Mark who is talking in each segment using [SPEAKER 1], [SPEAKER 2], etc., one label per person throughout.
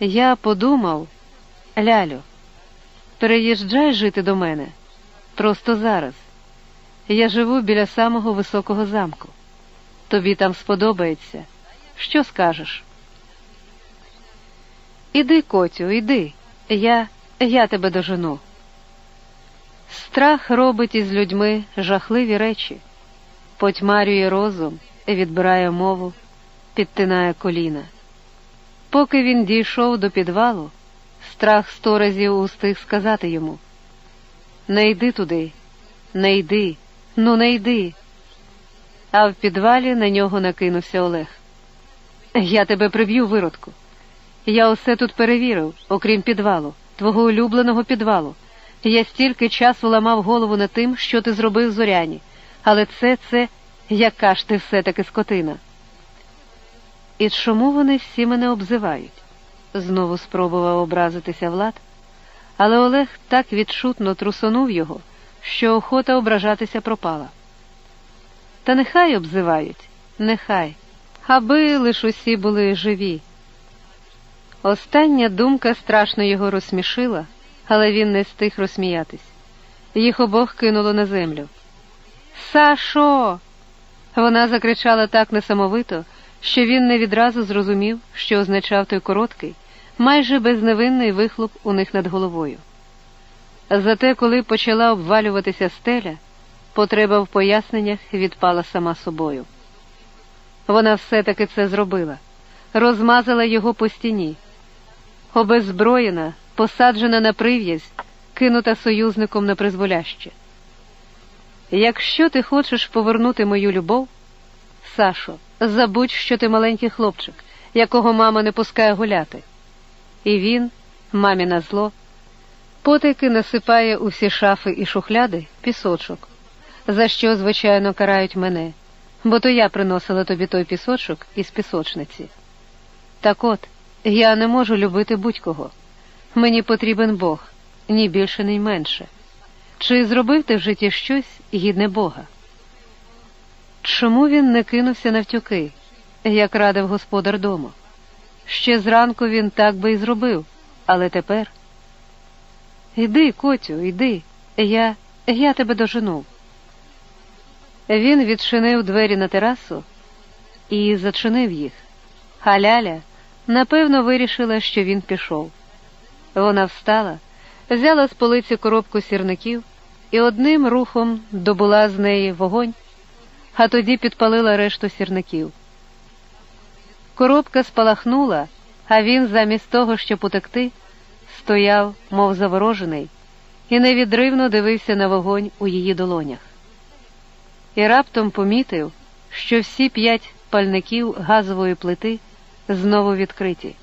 [SPEAKER 1] Я подумав, Лялю, переїжджай жити до мене просто зараз. Я живу біля самого високого замку. Тобі там сподобається. Що скажеш? Іди, Котю, іди. Я, я тебе дожену. Страх робить із людьми жахливі речі, потьмарює розум, відбирає мову, підтинає коліна. Поки він дійшов до підвалу, страх сто разів устиг сказати йому Не йди туди, не йди, ну не йди. А в підвалі на нього накинувся Олег. Я тебе приб'ю, виродку. Я усе тут перевірив, окрім підвалу, твого улюбленого підвалу. Я стільки часу ламав голову над тим, що ти зробив зоряні, але це, це, яка ж ти все-таки скотина. І чому вони всі мене обзивають? Знову спробував образитися Влад, але Олег так відчутно трусонув його, що охота ображатися пропала. Та нехай обзивають, нехай, аби лиш усі були живі. Остання думка страшно його розсмішила, але він не стиг розсміятись. Їх обох кинуло на землю. Сашо. Вона закричала так несамовито, що він не відразу зрозумів, що означав той короткий, майже безневинний вихлоп у них над головою. Зате, коли почала обвалюватися стеля, потреба в поясненнях відпала сама собою. Вона все-таки це зробила, розмазала його по стіні, обеззброєна, посаджена на прив'язь, кинута союзником на призволяще. Якщо ти хочеш повернути мою любов, Сашо, забудь, що ти маленький хлопчик, якого мама не пускає гуляти. І він, мамі на зло, потайки насипає у всі шафи і шухляди пісочок, за що, звичайно, карають мене, бо то я приносила тобі той пісочок із пісочниці. Так от, я не можу любити будь-кого. Мені потрібен Бог, ні більше, ні менше. Чи зробив ти в житті щось гідне Бога? Чому він не кинувся навтюки, як радив господар дому? Ще зранку він так би і зробив, але тепер. Іди, Котю, іди, я я тебе дожену. Він відчинив двері на терасу і зачинив їх, а Ляля, напевно, вирішила, що він пішов. Вона встала, взяла з полиці коробку сірників і одним рухом добула з неї вогонь а тоді підпалила решту сірників. Коробка спалахнула, а він, замість того, щоб утекти, стояв, мов заворожений, і невідривно дивився на вогонь у її долонях. І раптом помітив, що всі п'ять пальників газової плити знову відкриті.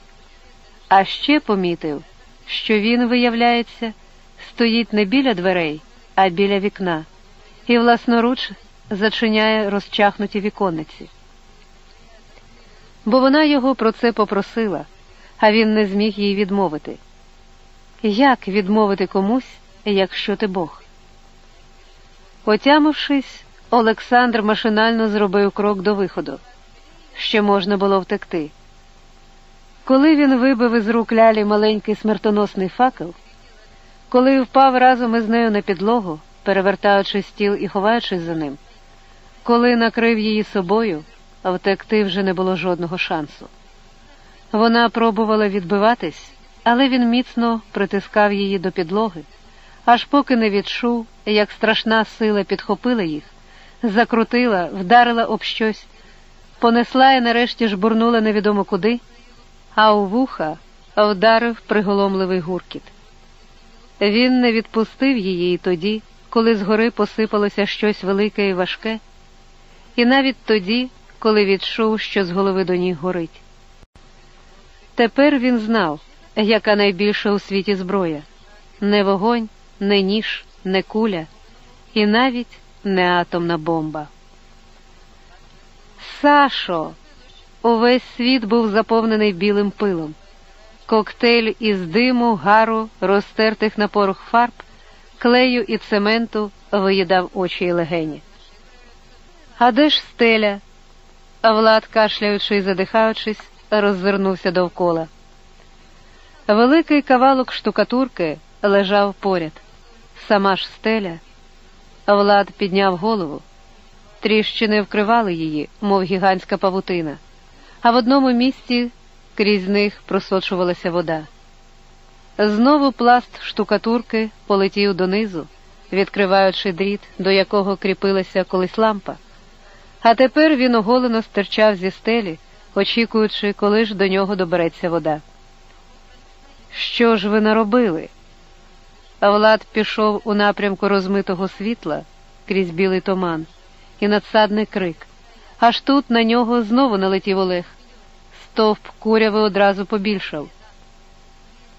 [SPEAKER 1] А ще помітив, що він, виявляється, стоїть не біля дверей, а біля вікна, і власноруч зачиняє розчахнуті віконниці. Бо вона його про це попросила, а він не зміг їй відмовити. Як відмовити комусь, якщо ти Бог? Отямившись, Олександр машинально зробив крок до виходу, ще можна було втекти. Коли він вибив із рук лялі маленький смертоносний факел, коли впав разом із нею на підлогу, перевертаючи стіл і ховаючись за ним, коли накрив її собою, втекти вже не було жодного шансу. Вона пробувала відбиватись, але він міцно притискав її до підлоги, аж поки не відчув, як страшна сила підхопила їх, закрутила, вдарила об щось, понесла і нарешті жбурнула невідомо куди, а у вуха вдарив приголомливий гуркіт. Він не відпустив її тоді, коли згори посипалося щось велике і важке і навіть тоді, коли відчув, що з голови до ніг горить. Тепер він знав, яка найбільша у світі зброя не вогонь, не ніж, не куля, і навіть не атомна бомба. Сашо! Увесь світ був заповнений білим пилом. Коктейль із диму, гару, розтертих на порох фарб, клею і цементу виїдав очі й легені. А де ж стеля? Влад, кашляючи і задихаючись, роззирнувся довкола. Великий кавалок штукатурки лежав поряд, сама ж стеля. Влад підняв голову. Тріщини вкривали її, мов гігантська павутина, а в одному місці крізь них просочувалася вода. Знову пласт штукатурки полетів донизу, відкриваючи дріт, до якого кріпилася колись лампа. А тепер він оголено стирчав зі стелі, очікуючи, коли ж до нього добереться вода. Що ж ви наробили? Влад пішов у напрямку розмитого світла крізь білий туман і надсадний крик. Аж тут на нього знову налетів Олег. Стовп куряви одразу побільшав.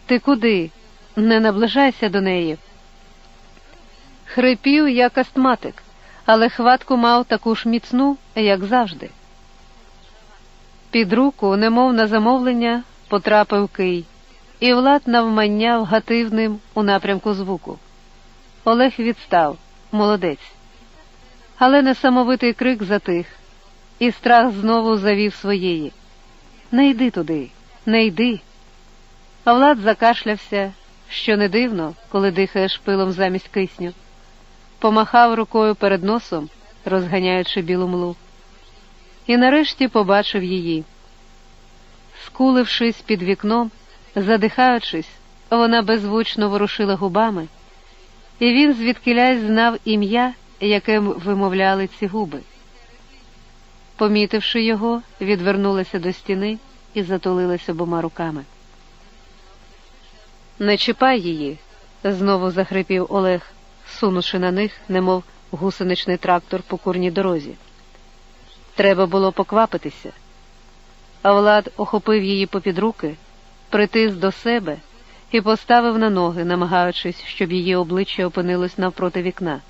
[SPEAKER 1] Ти куди? Не наближайся до неї. Хрипів, як астматик, але хватку мав таку ж міцну, як завжди. Під руку, немов на замовлення, потрапив кий, і Влад навмання вгатив ним у напрямку звуку. Олег відстав, молодець. Але несамовитий крик затих, і страх знову завів своєї. Не йди туди, не йди. Влад закашлявся, що не дивно, коли дихаєш пилом замість кисню, помахав рукою перед носом, розганяючи білу млу, і нарешті побачив її. Скулившись під вікном, задихаючись, вона беззвучно ворушила губами, і він звідкилясь знав ім'я, яке вимовляли ці губи. Помітивши його, відвернулася до стіни і затулилась обома руками. Не чіпай її, знову захрипів Олег, сунувши на них, немов гусеничний трактор по курній дорозі. Треба було поквапитися. А Влад охопив її попід руки, притис до себе і поставив на ноги, намагаючись, щоб її обличчя опинилось навпроти вікна.